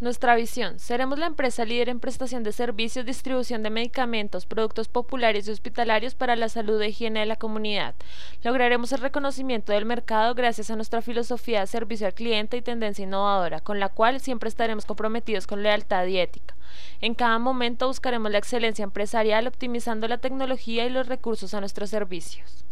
Nuestra visión. Seremos la empresa líder en prestación de servicios, distribución de medicamentos, productos populares y hospitalarios para la salud e higiene de la comunidad. Lograremos el reconocimiento del mercado gracias a nuestra filosofía de servicio al cliente y tendencia innovadora, con la cual siempre estaremos comprometidos con lealtad y ética. En cada momento buscaremos la excelencia empresarial optimizando la tecnología y los recursos a nuestros servicios.